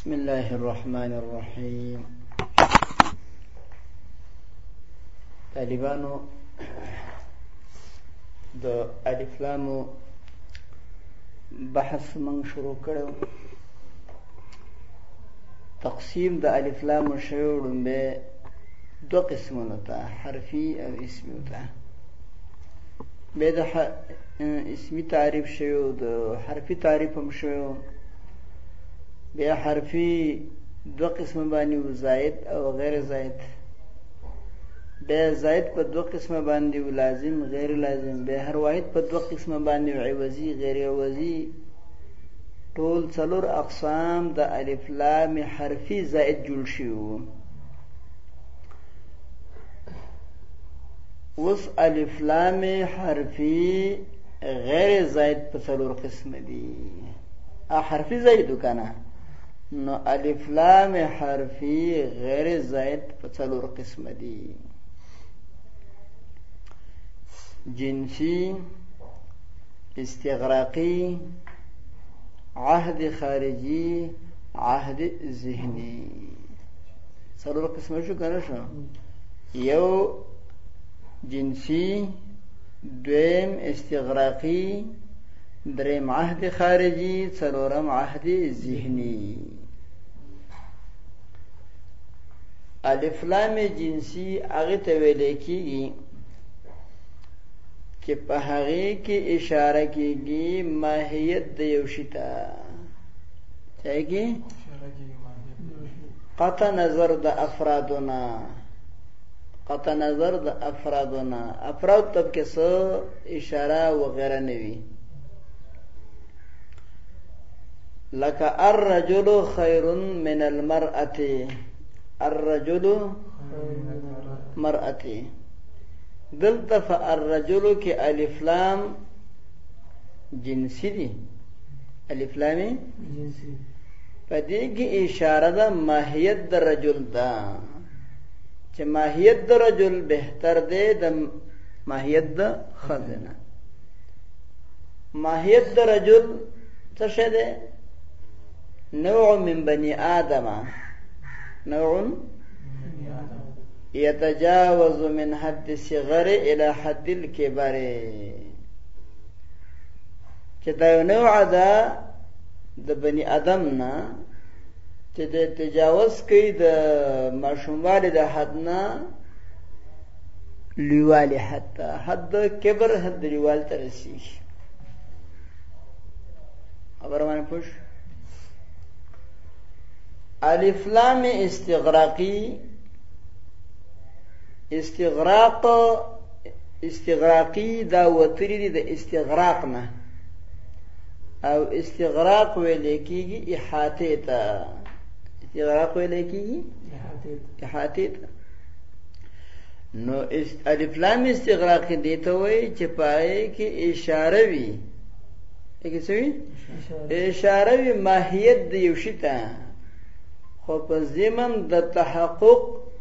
بسم الله الرحمن الرحيم طالبانو د الف لام بحث من شروع کړو تقسیم د الف لام شوی وړمبه دو قسمونو ته حرفي او اسمي ته به د اسمي تعریف شوی او د حرفي تعریف هم شوی به حرفي دو قسم باندې زائد او غیر زائد به زائد په دو قسم باندې لازم غیر لازم به هر واحد په دو قسم باندې عوضي غیر عوضي ټول څلور اقسام د الف لام حرفي زائد جوړ شوی اوس الف لام حرفی غیر زائد په څلور قسم دي ا حرفی زائد کنه نو الف لام حرفی غیر زائد په څلور قسم دي جنسی استغراقی عهد خارجی عهد ذهني څلور قسمه شو کنه شو یو جنسی دویم استغراقی دریم عهد خارجی څلورم عهد ذهنی الف لام جنسی هغه ته ویل کیږي چې په هغه کې اشاره کیږي ماهیت د یو شي ته چاهیږي قطع نظر د افرادونه قطع نظر د افرادونه افراد تب کې څه اشاره وغیرہ نه وي لکه الرجل خیر من المرأه الرجل مرأه دلته فالرجل کې الف لام جنسی دي الف لام جنسی په دې کې اشاره ده ماهیت د رجل ده چې ماهیت د رجل بهتر دی د ماهیت د خزنه ماهیت د رجل څه شه ده نوع من بني آدم نوع يتجاوز من حد الصغر إلى حد الكبر چې دا یو نوع ده د بنی آدم نه چې د تجاوز کوي د ماشوموالي د حد نه لیوالي حتی حد کبر حد لیوال ته رسیږي خبر باندې پوښ الف لام استغراقی استغراق استغراقی دا وتلی دی د استغراق نه او استغراق ویل کیږي احاطه ته استغراق ویل کیږي احاطه ته نو است الف لام استغراق دی ته وای چې پای کې اشاره وی کې څه وی اشاره وی ماهیت دی یو شته خو په زمن د تحقق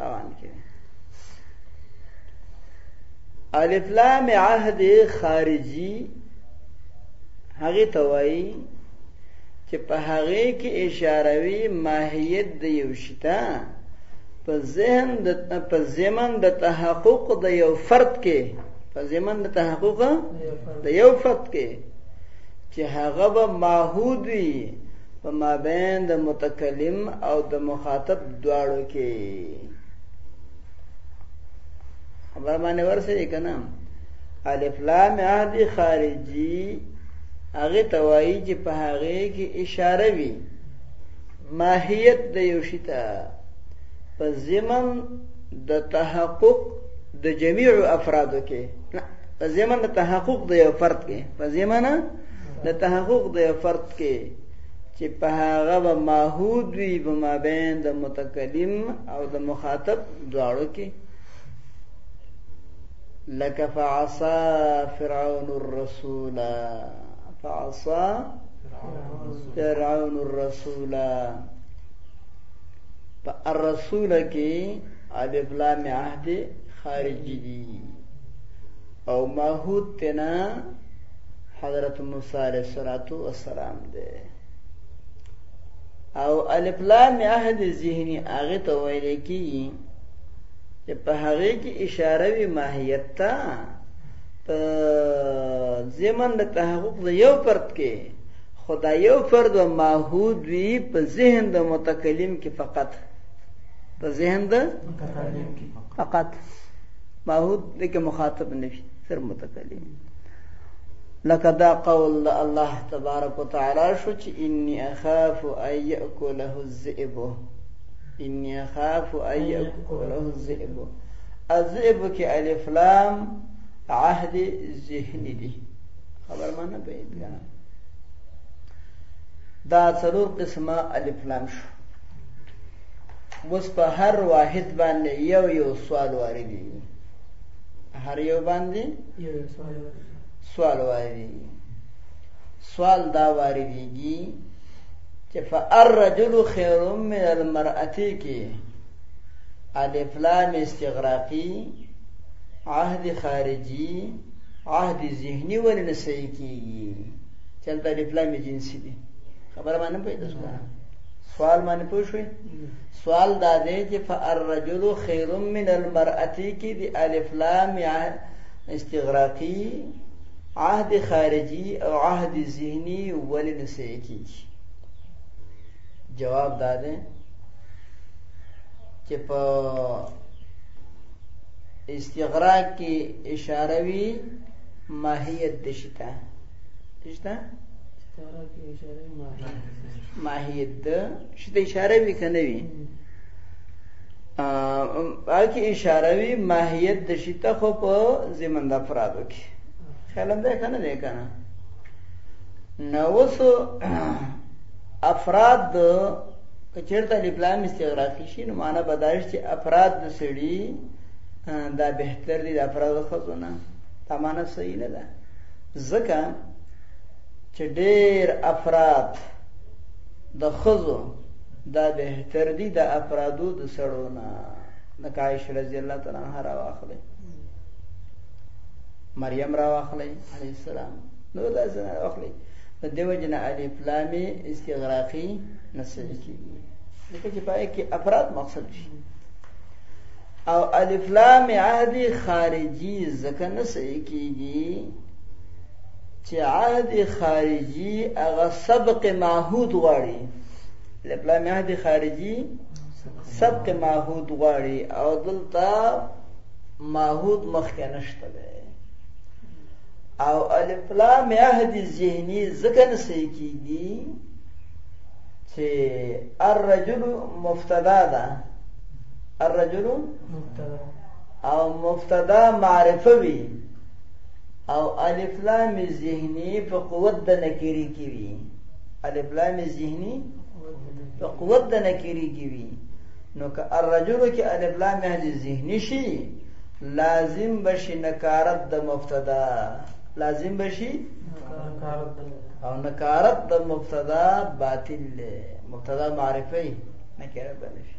روان کې الف لام عهد خارجي هغه توای چې په هغه کې اشاره وی ماهیت د یو شتا په ذهن د په زمن د تحقق د یو فرد کې په زمن د تحقق د یو فرد کې چې هغه به معهود وي په مابین د متکلم او د مخاطب دواړو کې خبر باندې ورسېږي که نه الف لام عهد خارجي هغه توای چې په هغه کې اشاره وي ماهیت د یو شي ته په زمن د تحقق د جميع افرادو کې په زمن د تحقق د یو فرد کې په زمن د تحقق د یو فرد کې چې په هغه به ماهود وي په مابین د متکلم او د مخاطب دواړو کې لکه فعصا فرعون الرسول فعصا فرعون الرسول په الرسول کې الف لام عهد خارجي دي او ماحود تینا حضرت موسی علیہ الصلوۃ والسلام دی او الف لام عهد ذهنی هغه ته ویل کی چې په هغه کې اشاره وی ماهیت ته په زمن د تحقق د یو فرد کې خدا یو فرد او ماحود وی په ذهن د متکلم کې فقط په ذهن د متکلم کې فقط معهود دې کې مخاطب نه وي صرف متکلم لکه دا قول د الله تبارک وتعالی شو چې انی اخاف ان یاکله الذئب انی اخاف ان یاکله الذئب الذئب کې الف لام عهد ذهنی دي خبر مانه بعید کنه دا څلور قسمه الف لام شو اوس په هر واحد باندې یو یو سوال واردی هر یو باندې یو یو سوال سوال واردی سوال دا واردیږي چې فالرجل خیر من المرأه کې الف لام استغراقی عهد خارجی عهد ذهنی ولې نه صحیح کیږي چلته الف لام جنسی دي خبره باندې پیدا شوه سوال باندې پوه شوي سوال دا دی چې فالرجل خیر من المرأة کې د الف لام استغراقی عهد خارجي او عهد ذهني ولې نسې کیږي جواب دا دی چې په استغراق کې اشاره وی ماهیت د شته شته ماهیت د شته اشاره وی کنه وی اګه اشاره وی ماهیت د شته خو په زمند افرادو کې خیالم ده کنه نه کنه نو اوس افراد کچیرته لپلام استغراقی شي نو معنا بدایش چې افراد د سړي دا بهتر دي د افراد خزونه دا معنا صحیح نه ده ځکه چې ډېر افراد د خزو دا بهتر دي د افرادو د سړو نه لکه عائشه رضی الله تعالی عنها را واخلې مریم را واخلې علی السلام نو دا څنګه واخلې د دیو جن علی فلامي استغراقي نسل کیږي لکه چې پای کې افراد مقصد شي او الف لام عهد خارجي ځکه نه صحیح کیږي چې عهد خارجي هغه سبق معهود غواړي الف لام عهد خارجي سبق معهود غواړي او دلته معهود مخکې نشته دی او الف لام عهد ذهني ځکه نه صحیح کیږي چې الرجل مفتدا ده الرجل او مبتدا معرفه وي او الف لام ذهني په قوت د نکری کې وي الف لام ذهني په قوت د نکری کې وي نو که الرجل کې الف لام هدي ذهني شي لازم بشي نکارت د مبتدا لازم بشي او نکارت د مبتدا باطل له مبتدا معرفي نکره بنشي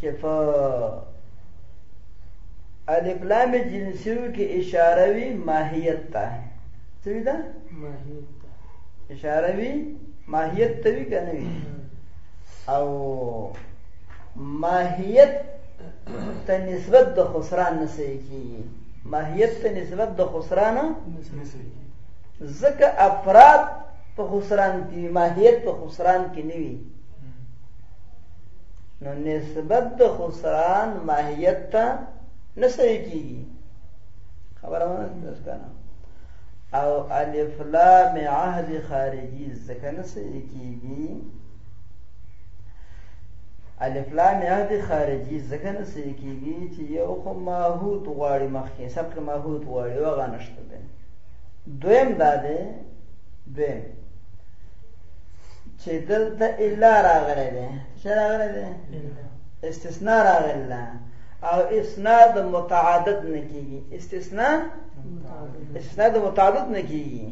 چې په الف لام جنسیو کې اشاره وی ماهیت ته څه ده ماهیت اشاره وی ماهیت ته وی کنه وی او ماهیت ته نسبت د خسران نسې کی ماهیت ته نسبت د خسران نسې زکه افراد په خسران کې ماهیت په خسران کې نه وی نو نسبت د خسران ماهیت ته نه صحیح کیږي خبره ونه درس کنه او الف لام عهد خارجي ځکه نه صحیح کیږي الف لام عهد خارجي ځکه نه صحیح کیږي چې یو خو ماهوت غواړي مخکې سبق ماهوت غواړي وغه نشته دی دویم دا دی دویم چې دلته الا راغلی دی چې راغلی دی استثناء راغله او اسناد د متعدد نه کیږي استثناء استثناء د متعدد نه کیږي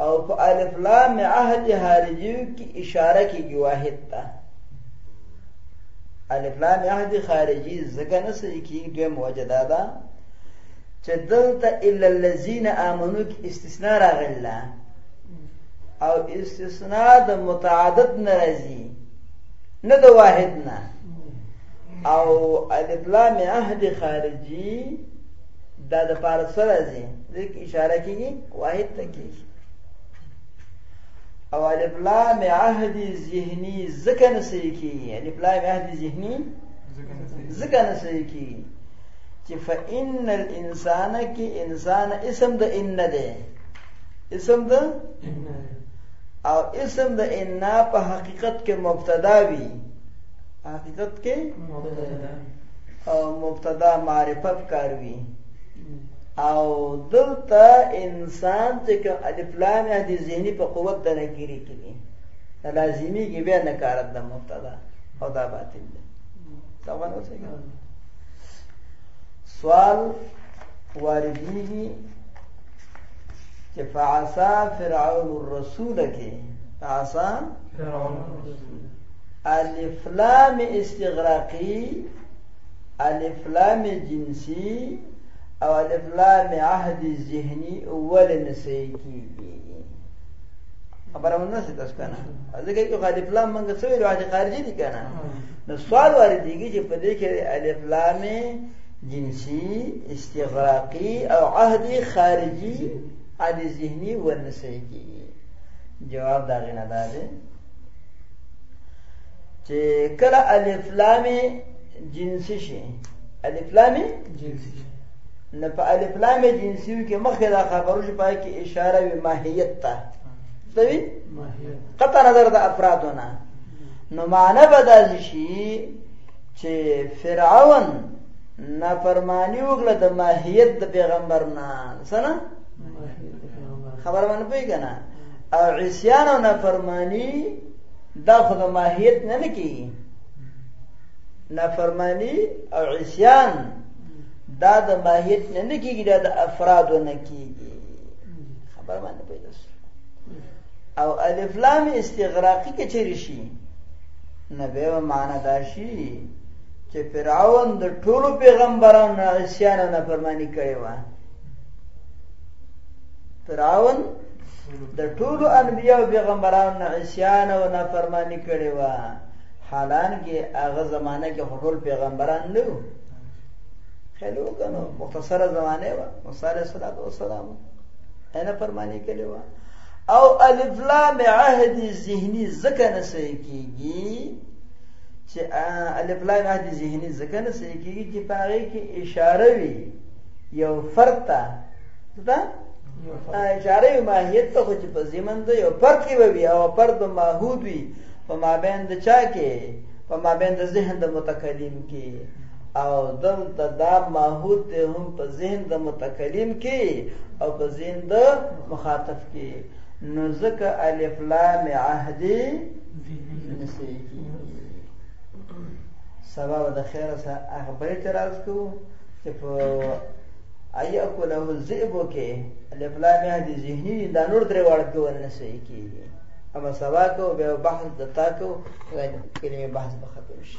او په الف لام عهد خارجي کې اشاره کیږي واحد ته الف لام عهد خارجي زګه نه سې کیږي دوی موجدا ده چې دلته الا الذين امنوا کې استثناء راغله او استثناء د متعدد ناراضي نه د واحد نه او الف لام عهد خارجي دا د پاره سره راځي ځکه اشاره کیږي واحد ته کیږي او الف لام عهد ذهني ځکه نه صحیح کیږي الف لام عهد ذهني ځکه نه صحیح کیږي چې فإن الانسان کې انسان اسم د ان ده اسم د او اسم د ان په حقیقت کې مبتدا وي حقیقت کې مبتدا او مبتدا معرفت کار وي او دلته انسان چې کوم الف لام دي ذهني په قوت د نکری کې دي لازمي کې بیا نکارت د مبتدا او دا باطل دی څنګه اوسه سوال واردېږي چې فعصا فرعون الرسول کې فعصا فرعون الرسول الف لام استغراقی الف لام جنسی او الف لام عهد ذهنی اول نسې کیږي خبره مونږ نسې تاسو کنه ځکه یو الف لام مونږ څه ویلو چې خارجي دي کنه نو سوال واردېږي چې په دې کې الف لام جنسی استغراقی او عهد خارجی عهد ذهنی ورنسوي کیږي جواب دا غنه دا دی چې کله الف لام جنسی شي الف لام جنسی شي نه په الف لام جنسی کې مخه دا خبرو شي پای کې اشاره به ماهیت ته دوی قطع نظر د افرادونه نو معنی بدل شي چې فرعون نافرمانی وکړه د ماهیت د پیغمبر نه سره خبر باندې پوي کنه او عصيان او نافرمانی دا خو د ماهیت نه نه کی نافرمانی او عصيان دا د ماهیت نه نه کیږي دا د افراد نه کیږي خبر باندې پوي او الف لام استغراقی کې چیرې شي نبه معنا دا شي چې فرعون د ټولو پیغمبرانو نه عصیان او نافرمانی کړې وه فرعون د ټولو انبیا او پیغمبرانو نه عصیان او نافرمانی کړې وه حالانکه هغه زمانه کې ټول پیغمبران نه وو خلو کنو مختصره زمانه و موسی علیه السلام انا فرمانی کړې وه او الف لام عهد ذهنی زکه نه صحیح کیږي چې الف لام عهد ذهني ځکه نه صحیح کیږي چې په هغه کې اشاره وي یو فرد ته دا اشاره یو ماهیت ته خو چې په زمن ده یو فرد کې وي او فرد ماحود وي په مابین د چا کې په مابین د ذهن د متکلم کې او دلته دا ماحود دی هم په ذهن د متکلم کې او په ذهن د مخاطب کې نو ځکه الف لام عهدي سبا به د خیره سره هغه به اعتراض کوو چې په ایا کو له ذئبو کې الف لام یا دي ذهني دا نور درې واړه کوو نه سې کیږي اما سبا کو به بحث د تا کو کلمه بحث به ختم شي